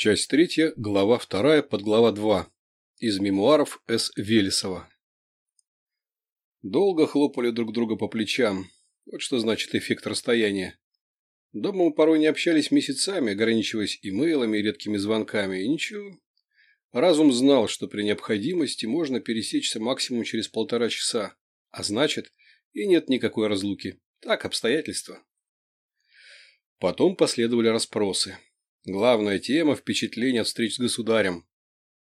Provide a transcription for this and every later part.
Часть третья, глава вторая, подглава два. Из мемуаров С. Велесова. Долго хлопали друг друга по плечам. Вот что значит эффект расстояния. Дома мы порой не общались месяцами, ограничиваясь имейлами и редкими звонками, и ничего. Разум знал, что при необходимости можно пересечься максимум через полтора часа, а значит, и нет никакой разлуки. Так, обстоятельства. Потом последовали расспросы. Главная тема – впечатление встреч с государем.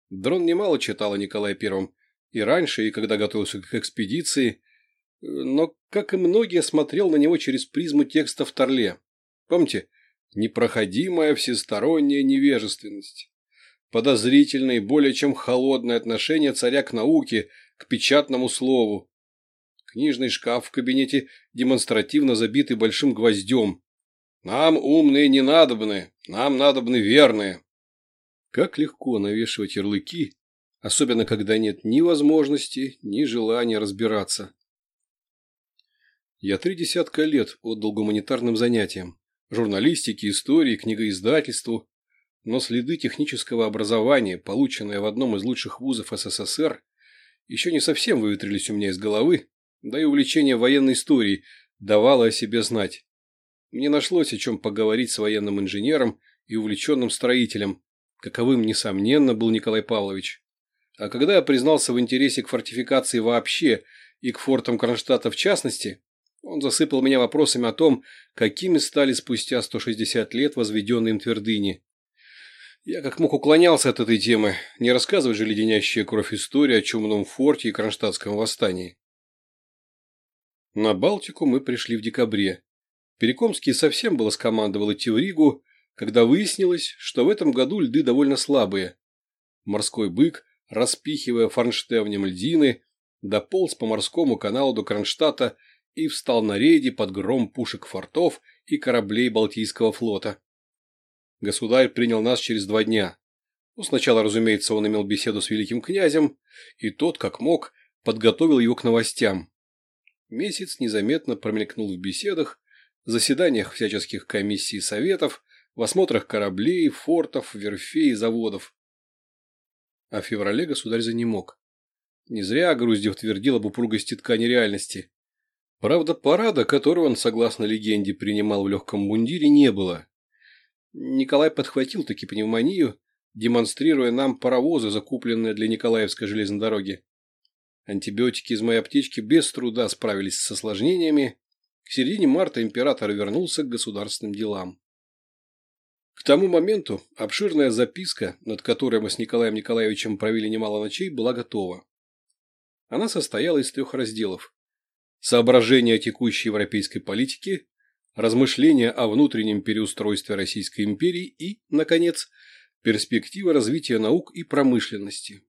Дрон немало читал о Николае Первом и раньше, и когда готовился к экспедиции, но, как и многие, смотрел на него через призму текста в Торле. Помните? Непроходимая всесторонняя невежественность. Подозрительное и более чем холодное отношение царя к науке, к печатному слову. Книжный шкаф в кабинете демонстративно забитый большим гвоздем, нам умные не надобны, нам надобны верные. Как легко навешивать ярлыки, особенно когда нет ни возможности, ни желания разбираться. Я три десятка лет отдал гуманитарным занятиям, журналистике, истории, книгоиздательству, но следы технического образования, полученные в одном из лучших вузов СССР, еще не совсем выветрились у меня из головы, да и увлечение военной историей давало о себе знать. Мне нашлось о чем поговорить с военным инженером и увлеченным строителем, каковым, несомненно, был Николай Павлович. А когда я признался в интересе к фортификации вообще и к фортам Кронштадта в частности, он засыпал меня вопросами о том, какими стали спустя 160 лет возведенные им твердыни. Я как мог уклонялся от этой темы, не рассказывать же леденящая кровь истории о чумном форте и кронштадтском восстании. На Балтику мы пришли в декабре, Перекомский совсем было скомандовал идти в Ригу, когда выяснилось, что в этом году льды довольно слабые. Морской бык, распихивая форнштевнем льдины, дополз по морскому каналу до Кронштадта и встал на рейде под гром пушек фортов и кораблей Балтийского флота. Государь принял нас через два дня. Ну, сначала, разумеется, он имел беседу с великим князем, и тот, как мог, подготовил его к новостям. Месяц незаметно промелькнул в беседах, заседаниях всяческих комиссий и советов, в осмотрах кораблей, фортов, верфей и заводов. А в феврале государь занемог. Не зря Груздев твердил об упругости ткани реальности. Правда, парада, которого он, согласно легенде, принимал в легком мундире, не было. Николай подхватил таки пневмонию, демонстрируя нам паровозы, закупленные для Николаевской железной дороги. Антибиотики из моей аптечки без труда справились с осложнениями, к середине марта император вернулся к государственным делам. К тому моменту обширная записка, над которой мы с Николаем Николаевичем провели немало ночей, была готова. Она состояла из трех разделов. Соображения о текущей европейской политике, размышления о внутреннем переустройстве Российской империи и, наконец, перспективы развития наук и промышленности.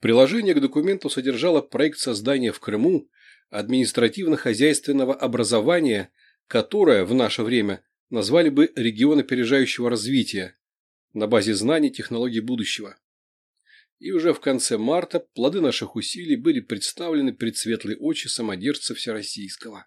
Приложение к документу содержало проект создания в Крыму административно-хозяйственного образования, которое в наше время назвали бы регион опережающего развития на базе знаний технологий будущего. И уже в конце марта плоды наших усилий были представлены пред светлые очи самодержца Всероссийского.